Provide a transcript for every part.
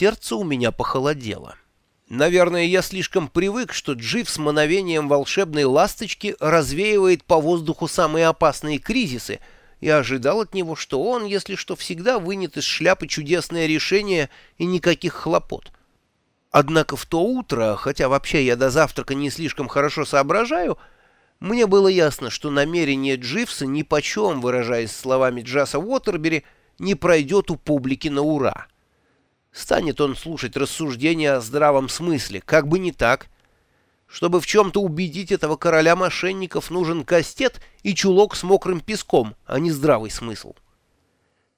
Сердце у меня похолодело. Наверное, я слишком привык, что Джив с мановением волшебной ласточки развеивает по воздуху самые опасные кризисы, и ожидал от него, что он, если что, всегда вынет из шляпы чудесное решение и никаких хлопот. Однако в то утро, хотя вообще я до завтрака не слишком хорошо соображаю, мне было ясно, что намерение Дживса нипочем, выражаясь словами Джаса Уотербери, не пройдет у публики на ура. Станет он слушать рассуждения о здравом смысле, как бы не так. Чтобы в чем-то убедить этого короля мошенников, нужен кастет и чулок с мокрым песком, а не здравый смысл.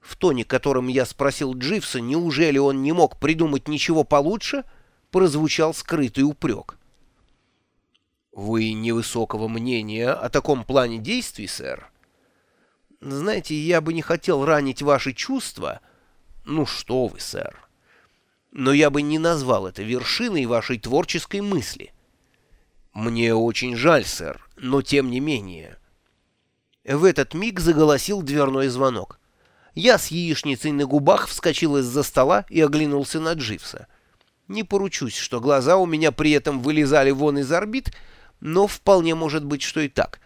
В тоне, которым я спросил Дживса, неужели он не мог придумать ничего получше, прозвучал скрытый упрек. «Вы невысокого мнения о таком плане действий, сэр?» «Знаете, я бы не хотел ранить ваши чувства». «Ну что вы, сэр!» Но я бы не назвал это вершиной вашей творческой мысли. Мне очень жаль, сэр, но тем не менее. В этот миг заголосил дверной звонок. Я с яичницей на губах вскочил из-за стола и оглянулся на Дживса. Не поручусь, что глаза у меня при этом вылезали вон из орбит, но вполне может быть, что и так.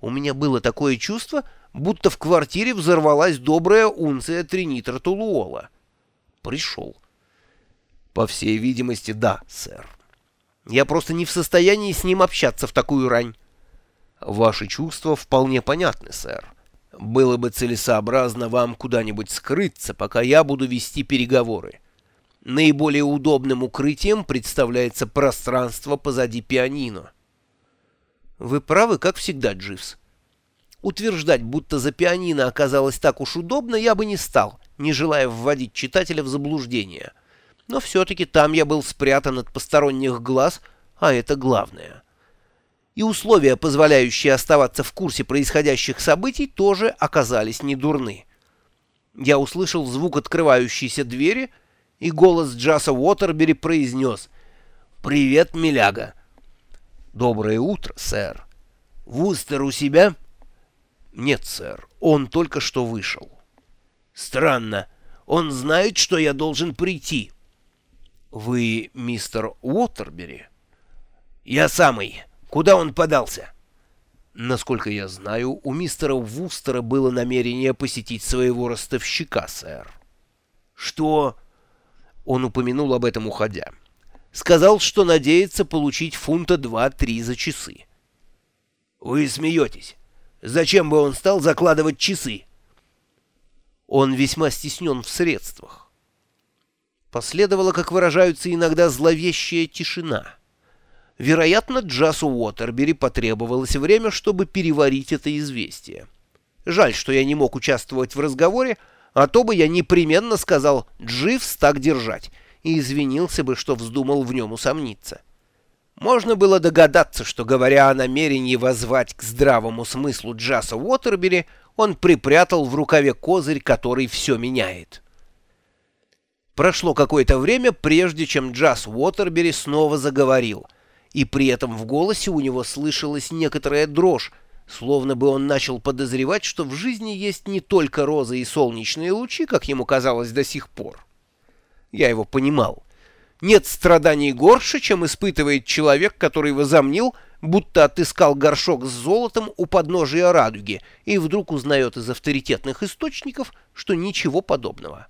У меня было такое чувство, будто в квартире взорвалась добрая унция тринитротолуола. Пришел. По всей видимости, да, сэр. Я просто не в состоянии с ним общаться в такую рань. Ваши чувства вполне понятны, сэр. Было бы целесообразно вам куда-нибудь скрыться, пока я буду вести переговоры. Наиболее удобным укрытием представляется пространство позади пианино. Вы правы, как всегда, Дживс. Утверждать, будто за пианино оказалось так уж удобно, я бы не стал, не желая вводить читателя в заблуждение — но все-таки там я был спрятан от посторонних глаз, а это главное. И условия, позволяющие оставаться в курсе происходящих событий, тоже оказались недурны. Я услышал звук открывающейся двери, и голос Джаса Уотербери произнес «Привет, миляга!» «Доброе утро, сэр!» «Вустер у себя?» «Нет, сэр, он только что вышел». «Странно. Он знает, что я должен прийти». «Вы мистер Уотербери?» «Я самый. Куда он подался?» «Насколько я знаю, у мистера Вустера было намерение посетить своего ростовщика, сэр». «Что?» Он упомянул об этом, уходя. Сказал, что надеется получить фунта два-три за часы. «Вы смеетесь. Зачем бы он стал закладывать часы?» «Он весьма стеснен в средствах. Последовала, как выражаются иногда, зловещая тишина. Вероятно, Джасу Уотербери потребовалось время, чтобы переварить это известие. Жаль, что я не мог участвовать в разговоре, а то бы я непременно сказал «Дживс так держать» и извинился бы, что вздумал в нем усомниться. Можно было догадаться, что, говоря о намерении воззвать к здравому смыслу Джаса Уотербери, он припрятал в рукаве козырь, который все меняет. Прошло какое-то время, прежде чем Джаз Уотербери снова заговорил, и при этом в голосе у него слышалась некоторая дрожь, словно бы он начал подозревать, что в жизни есть не только розы и солнечные лучи, как ему казалось до сих пор. Я его понимал. Нет страданий горше, чем испытывает человек, который возомнил, будто отыскал горшок с золотом у подножия радуги и вдруг узнает из авторитетных источников, что ничего подобного.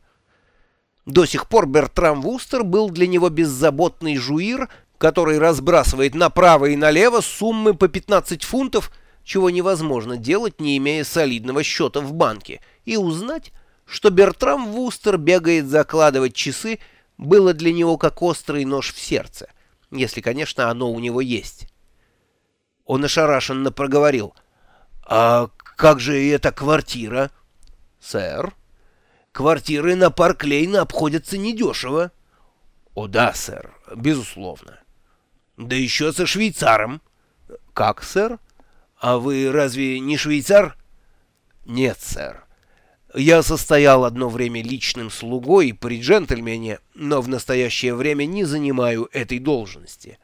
До сих пор Бертрам Вустер был для него беззаботный жуир, который разбрасывает направо и налево суммы по 15 фунтов, чего невозможно делать, не имея солидного счета в банке, и узнать, что Бертрам Вустер бегает закладывать часы, было для него как острый нож в сердце, если, конечно, оно у него есть. Он ошарашенно проговорил. «А как же эта квартира?» «Сэр?» Квартиры на Парк Лейн обходятся недешево. — О да, сэр, безусловно. — Да еще со швейцаром. — Как, сэр? А вы разве не швейцар? — Нет, сэр. Я состоял одно время личным слугой при джентльмене, но в настоящее время не занимаю этой должности.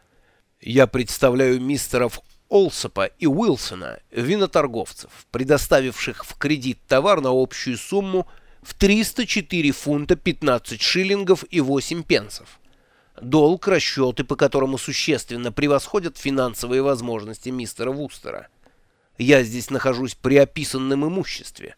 Я представляю мистеров Олсопа и Уилсона, виноторговцев, предоставивших в кредит товар на общую сумму в 304 фунта 15 шиллингов и 8 пенсов. Долг, расчеты по которому существенно превосходят финансовые возможности мистера Вустера. Я здесь нахожусь при описанном имуществе.